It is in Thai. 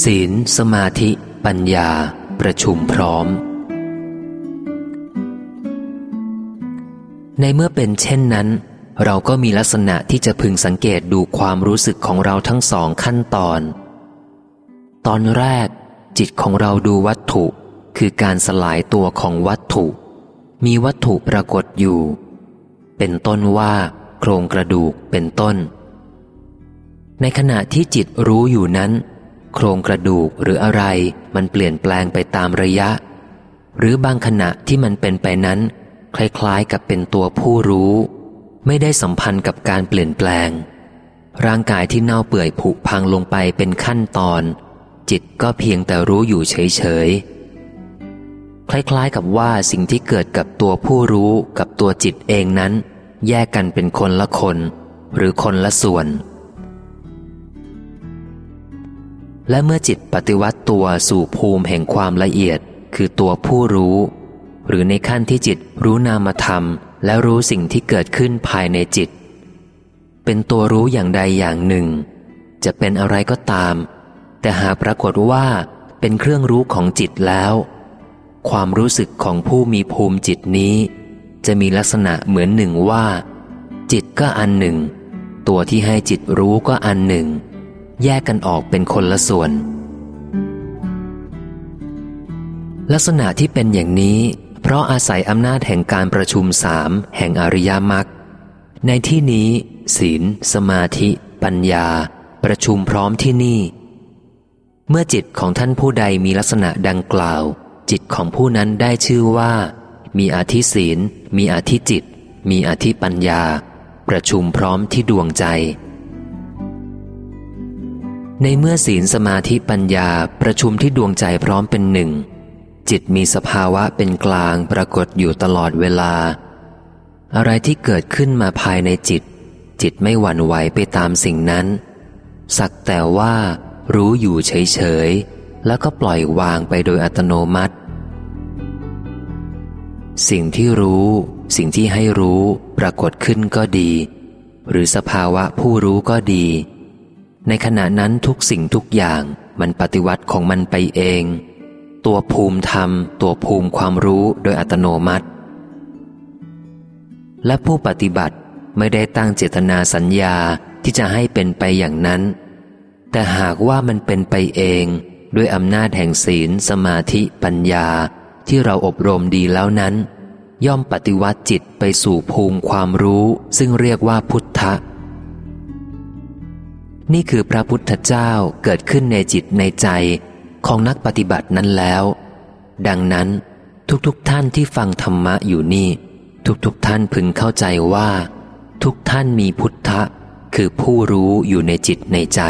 ศีล สมาธิ ปัญญา ประชุมพร้อม ในเมื่อเป็นเช่นนั้น เราก็มีลักษณะที่จะพึงสังเกตดูความรู้สึกของเราทั้งสองขั้นตอน ตอนแรก จิตของเราดูวัตถุ คือการสลายตัวของวัตถุ มีวัตถุปรากฏอยู่ เป็นต้นว่าโครงกระดูกเป็นต้น ในขณะที่จิตรู้อยู่นั้น โครงกระดูกหรืออะไรมันเปลี่ยนแปลงไปตามระยะ หรือบางขณะที่มันเป็นไปนั้น คล้ายๆกับเป็นตัวผู้รู้ ไม่ได้สัมพันธ์กับการเปลี่ยนแปลง ร่างกายที่เน่าเปื่อยผุพังลงไปเป็นขั้นตอน จิตก็เพียงแต่รู้อยู่เฉยๆ คล้ายๆกับว่าสิ่งที่เกิดกับตัวผู้รู้กับตัวจิตเองนั้น แยกกันเป็นคนละคน หรือคนละส่วน และเมื่อจิตปฏิวัติตัวสู่ภูมิแห่งความละเอียด คือตัวผู้รู้ หรือในขั้นที่จิตรู้นามธรรม และรู้สิ่งที่เกิดขึ้นภายในจิต เป็นตัวรู้อย่างใดอย่างหนึ่ง จะเป็นอะไรก็ตาม แต่หากปรากฏว่าเป็นเครื่องรู้ของจิตแล้ว ความรู้สึกของผู้มีภูมิจิตนี้ จะมีลักษณะเหมือนหนึ่งว่า จิตก็อันหนึ่ง ตัวที่ให้จิตรู้ก็อันหนึ่ง แยกกันออกเป็นคนละส่วน ลักษณะที่เป็นอย่างนี้ เพราะอาศัยอำนาจแห่งการประชุมสามแห่งอริยมรรคในที่นี้ ศีล สมาธิ ปัญญา ประชุมพร้อมที่นี่ เมื่อจิตของท่านผู้ใดมีลักษณะดังกล่าว จิตของผู้นั้นได้ชื่อว่า มีอาธิศีล มีอาธิจิต มีอาธิปัญญา ประชุมพร้อมที่ดวงใจ ในเมื่อศีลสมาธิปัญญาประชุมที่ดวงใจพร้อมเป็นหนึ่ง จิตมีสภาวะเป็นกลางปรากฏอยู่ตลอดเวลา อะไรที่เกิดขึ้นมาภายในจิต จิตไม่หวั่นไหวไปตามสิ่งนั้น สักแต่ว่ารู้อยู่เฉยๆ แล้วก็ปล่อยวางไปโดยอัตโนมัติ สิ่งที่รู้ สิ่งที่ให้รู้ปรากฏขึ้นก็ดี หรือสภาวะผู้รู้ก็ดี ในขณะนั้นทุกสิ่งทุกอย่างมันปฏิวัติของมันไปเอง ตัวภูมิธรรม ตัวภูมิความรู้โดยอัตโนมัติ และผู้ปฏิบัติไม่ได้ตั้งเจตนาสัญญาที่จะให้เป็นไปอย่างนั้น แต่หากว่ามันเป็นไปเองด้วยอำนาจแห่งศีล สมาธิปัญญาที่เราอบรมดีแล้วนั้น ย่อมปฏิวัติจิตไปสู่ภูมิความรู้ ซึ่งเรียกว่าพุทธะ นี่คือพระพุทธเจ้าเกิดขึ้นในจิตในใจของนักปฏิบัตินั้นแล้ว ดังนั้นทุกๆทท่านที่ฟังธรรมะอยู่นี่ ทุกๆทท่านพึงเข้าใจว่า ทุกท่านมีพุทธะ คือผู้รู้อยู่ในจิตในใจ